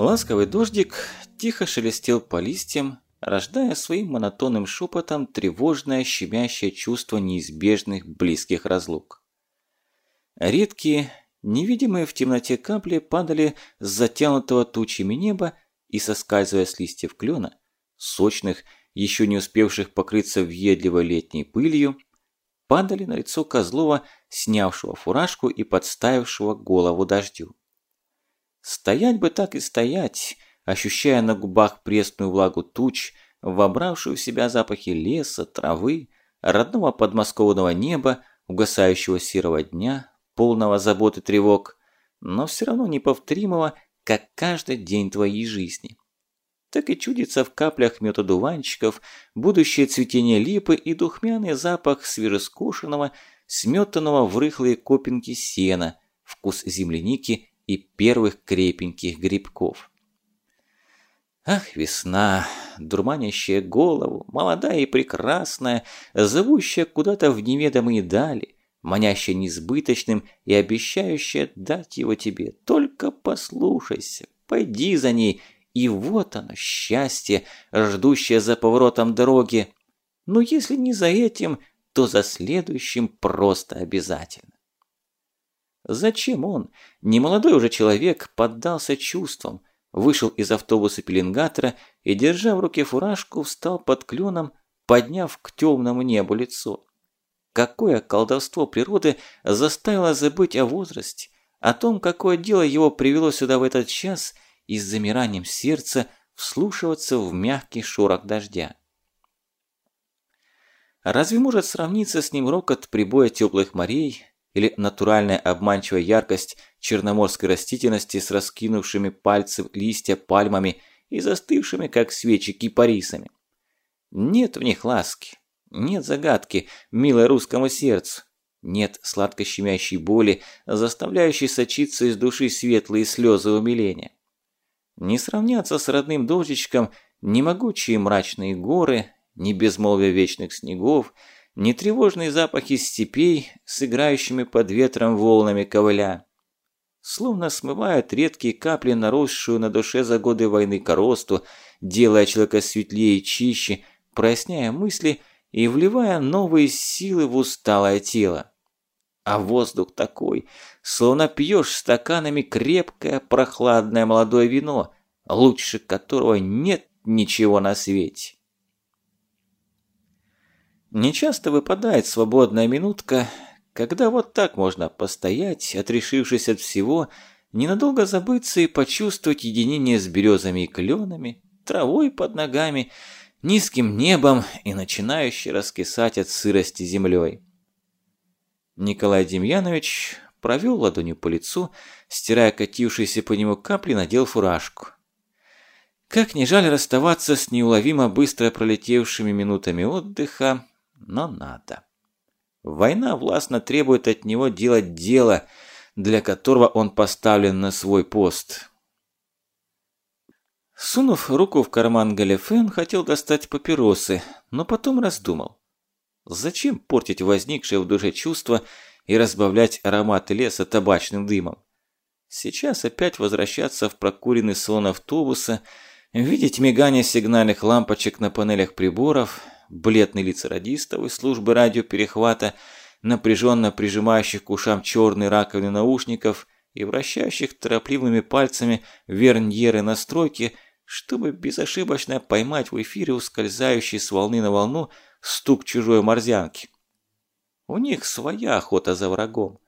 Ласковый дождик тихо шелестел по листьям, рождая своим монотонным шепотом тревожное щемящее чувство неизбежных близких разлук. Редкие, невидимые в темноте капли падали с затянутого тучами неба и, соскальзывая с листьев клена, сочных, еще не успевших покрыться въедливой летней пылью, падали на лицо Козлова, снявшего фуражку и подставившего голову дождю. Стоять бы так и стоять, ощущая на губах пресную влагу туч, вобравшую в себя запахи леса, травы, родного подмосковного неба, угасающего серого дня, полного забот и тревог, но все равно неповторимого, как каждый день твоей жизни. Так и чудится в каплях методуванчиков будущее цветение липы и духмяный запах свежескошенного, сметанного в рыхлые копинки сена, вкус земляники и первых крепеньких грибков. Ах, весна, дурманящая голову, молодая и прекрасная, зовущая куда-то в неведомые дали, манящая несбыточным и обещающая дать его тебе. Только послушайся, пойди за ней, и вот оно, счастье, ждущее за поворотом дороги. Но если не за этим, то за следующим просто обязательно. Зачем он, немолодой уже человек, поддался чувствам, вышел из автобуса пеленгатора и, держа в руке фуражку, встал под кленом, подняв к темному небу лицо. Какое колдовство природы заставило забыть о возрасте, о том, какое дело его привело сюда в этот час и с замиранием сердца вслушиваться в мягкий шорох дождя. Разве может сравниться с ним рокот прибоя теплых морей, или натуральная обманчивая яркость черноморской растительности с раскинувшими пальцы листья пальмами и застывшими, как свечи, кипарисами. Нет в них ласки, нет загадки, милой русскому сердцу, нет сладко щемящей боли, заставляющей сочиться из души светлые слезы умиления. Не сравнятся с родным дождичком ни могучие мрачные горы, ни безмолвие вечных снегов, нетревожные запахи степей с играющими под ветром волнами ковыля. Словно смывают редкие капли наросшую на душе за годы войны коросту, делая человека светлее и чище, проясняя мысли и вливая новые силы в усталое тело. А воздух такой, словно пьешь стаканами крепкое прохладное молодое вино, лучше которого нет ничего на свете. Нечасто выпадает свободная минутка, когда вот так можно постоять, отрешившись от всего, ненадолго забыться и почувствовать единение с березами и кленами, травой под ногами, низким небом и начинающей раскисать от сырости землей. Николай Демьянович провел ладонью по лицу, стирая катившиеся по нему капли, надел фуражку. Как не жаль расставаться с неуловимо быстро пролетевшими минутами отдыха, но надо. Война властно требует от него делать дело, для которого он поставлен на свой пост. Сунув руку в карман галифе, он хотел достать папиросы, но потом раздумал. Зачем портить возникшее в душе чувство и разбавлять ароматы леса табачным дымом? Сейчас опять возвращаться в прокуренный салон автобуса, видеть мигание сигнальных лампочек на панелях приборов – бледные лица радистов из службы радиоперехвата, напряженно прижимающих к ушам черные раковины наушников и вращающих торопливыми пальцами верньеры настройки, чтобы безошибочно поймать в эфире ускользающий с волны на волну стук чужой морзянки. У них своя охота за врагом.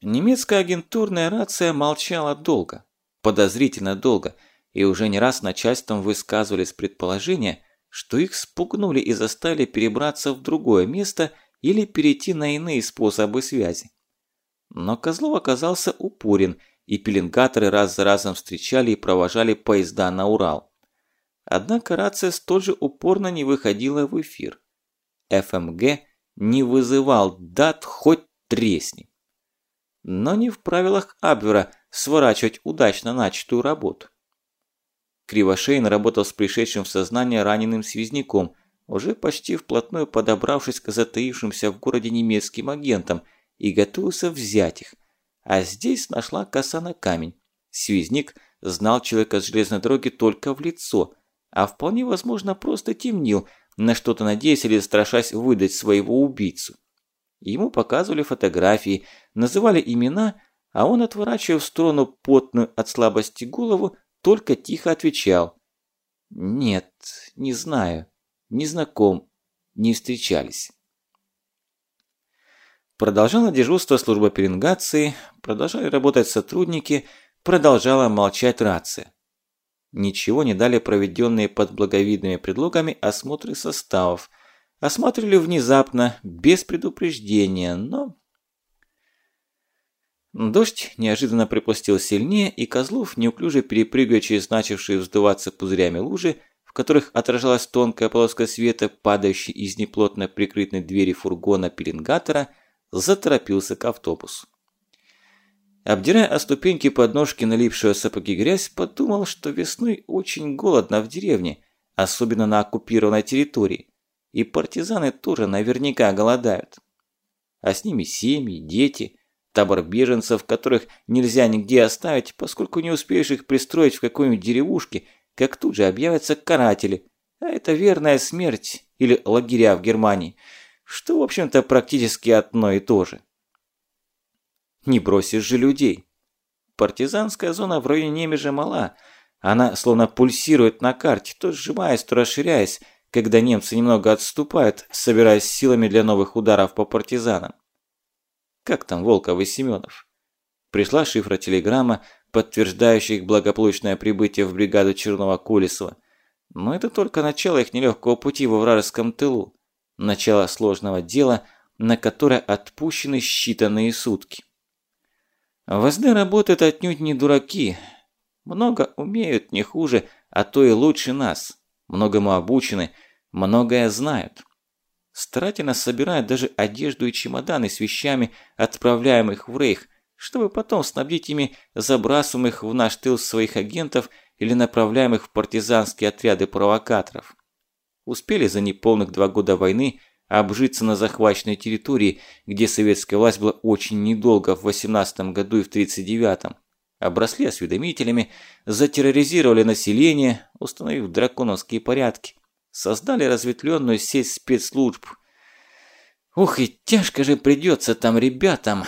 Немецкая агентурная рация молчала долго, подозрительно долго, и уже не раз начальством высказывались предположения, что их спугнули и заставили перебраться в другое место или перейти на иные способы связи. Но Козлов оказался упорен, и пеленгаторы раз за разом встречали и провожали поезда на Урал. Однако рация столь же упорно не выходила в эфир. ФМГ не вызывал дат хоть тресни. Но не в правилах Абвера сворачивать удачно начатую работу. Кривошейн работал с пришедшим в сознание раненым связняком, уже почти вплотную подобравшись к затаившимся в городе немецким агентам и готовился взять их. А здесь нашла коса на камень. Связник знал человека с железной дороги только в лицо, а вполне возможно просто темнил, на что-то надеясь или страшась выдать своего убийцу. Ему показывали фотографии, называли имена, а он, отворачивая в сторону потную от слабости голову, только тихо отвечал. «Нет, не знаю, не знаком, не встречались». Продолжала дежурство служба пеленгации, продолжали работать сотрудники, продолжала молчать рация. Ничего не дали проведенные под благовидными предлогами осмотры составов. Осматривали внезапно, без предупреждения, но... Дождь неожиданно припустил сильнее, и Козлов, неуклюже перепрыгивая через начавшие вздуваться пузырями лужи, в которых отражалась тонкая полоска света, падающей из неплотно прикрытой двери фургона пеленгатора, заторопился к автобусу. Обдирая о ступеньки подножки налипшую сапоги грязь, подумал, что весной очень голодно в деревне, особенно на оккупированной территории, и партизаны тоже наверняка голодают. А с ними семьи, дети, табор беженцев, которых нельзя нигде оставить, поскольку не успеешь их пристроить в какой-нибудь деревушке, как тут же объявятся каратели, а это верная смерть или лагеря в Германии, что, в общем-то, практически одно и то же. Не бросишь же людей. Партизанская зона в районе Немежа мала. Она словно пульсирует на карте, то сжимаясь, то расширяясь, когда немцы немного отступают, собираясь силами для новых ударов по партизанам. Как там Волков и Семенов? Пришла шифра-телеграмма, подтверждающая их благополучное прибытие в бригаду Чернова-Колесова. Но это только начало их нелегкого пути во вражеском тылу. Начало сложного дела, на которое отпущены считанные сутки. В СД работают отнюдь не дураки. Много умеют не хуже, а то и лучше нас. Многому обучены, многое знают. Старательно собирают даже одежду и чемоданы с вещами, отправляемых в Рейх, чтобы потом снабдить ими забрасываемых в наш тыл своих агентов или направляемых в партизанские отряды провокаторов. Успели за неполных два года войны – обжиться на захваченной территории, где советская власть была очень недолго в 18 году и в 39-м. Обросли осведомителями, затерроризировали население, установив драконовские порядки. Создали разветвленную сеть спецслужб. Ух, и тяжко же придется там ребятам.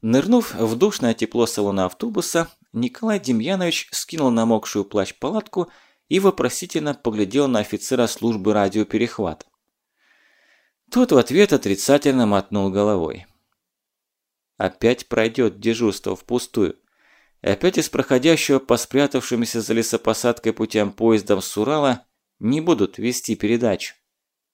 Нырнув в душное тепло салона автобуса, Николай Демьянович скинул намокшую плащ-палатку и вопросительно поглядел на офицера службы радиоперехвата. Тот в ответ отрицательно мотнул головой. Опять пройдет дежурство впустую. И опять из проходящего по спрятавшимся за лесопосадкой путям поездом с Урала не будут вести передачу.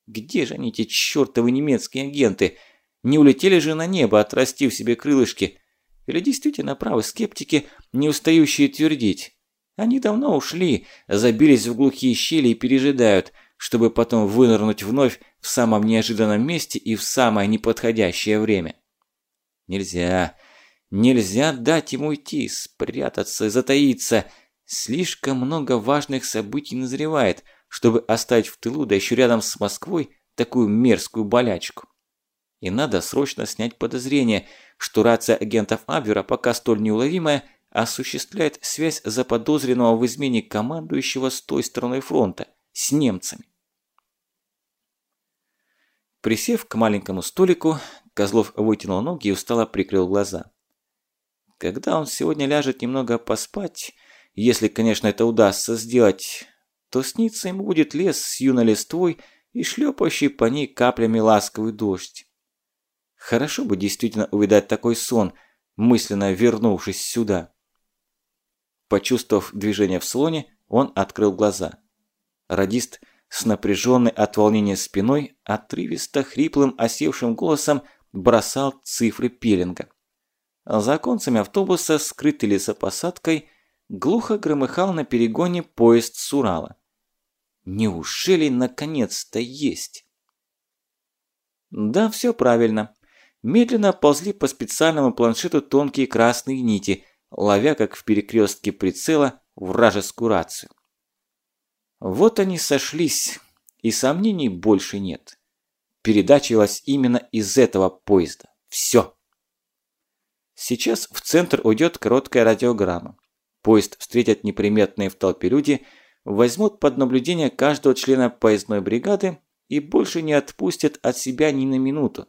Где же они, эти чертовы немецкие агенты? Не улетели же на небо, отрастив себе крылышки? Или действительно правы скептики, не устающие твердить? Они давно ушли, забились в глухие щели и пережидают, чтобы потом вынырнуть вновь в самом неожиданном месте и в самое неподходящее время. Нельзя, нельзя дать ему уйти, спрятаться, затаиться. Слишком много важных событий назревает, чтобы оставить в тылу, да еще рядом с Москвой, такую мерзкую болячку. И надо срочно снять подозрение, что рация агентов Абвера пока столь неуловимая – осуществляет связь заподозренного в измене командующего с той стороны фронта, с немцами. Присев к маленькому столику, Козлов вытянул ноги и устало прикрыл глаза. Когда он сегодня ляжет немного поспать, если, конечно, это удастся сделать, то снится ему будет лес с юной листвой и шлепающий по ней каплями ласковый дождь. Хорошо бы действительно увидать такой сон, мысленно вернувшись сюда. Почувствовав движение в слоне, он открыл глаза. Радист с напряженной от волнения спиной отрывисто хриплым осевшим голосом бросал цифры пеленга. За оконцами автобуса, скрытый лесопосадкой, глухо громыхал на перегоне поезд с Урала. Неужели наконец-то есть? Да, все правильно. Медленно ползли по специальному планшету тонкие красные нити – ловя, как в перекрестке прицела, вражескую рацию. Вот они сошлись, и сомнений больше нет. Передача велась именно из этого поезда. Все. Сейчас в центр уйдет короткая радиограмма. Поезд встретят неприметные в толпе люди, возьмут под наблюдение каждого члена поездной бригады и больше не отпустят от себя ни на минуту.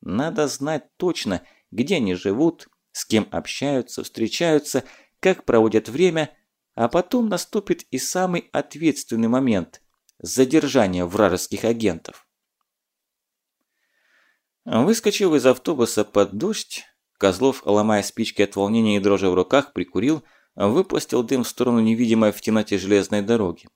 Надо знать точно, где они живут, с кем общаются, встречаются, как проводят время, а потом наступит и самый ответственный момент – задержание вражеских агентов. Выскочив из автобуса под дождь, Козлов, ломая спички от волнения и дрожи в руках, прикурил, выпустил дым в сторону невидимой в темноте железной дороги.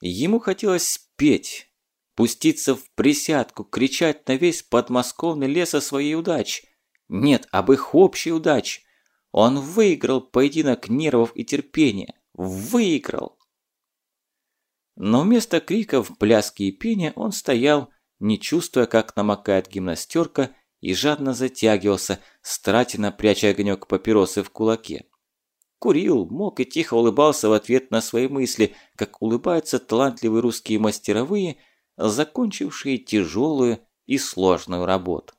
Ему хотелось петь, пуститься в присядку, кричать на весь подмосковный лес о своей удаче. Нет, об их общей удаче. Он выиграл поединок нервов и терпения. Выиграл! Но вместо криков, пляски и пения он стоял, не чувствуя, как намокает гимнастерка, и жадно затягивался, стратенно пряча огонек папиросы в кулаке. Курил, мог и тихо улыбался в ответ на свои мысли, как улыбаются талантливые русские мастеровые, закончившие тяжелую и сложную работу.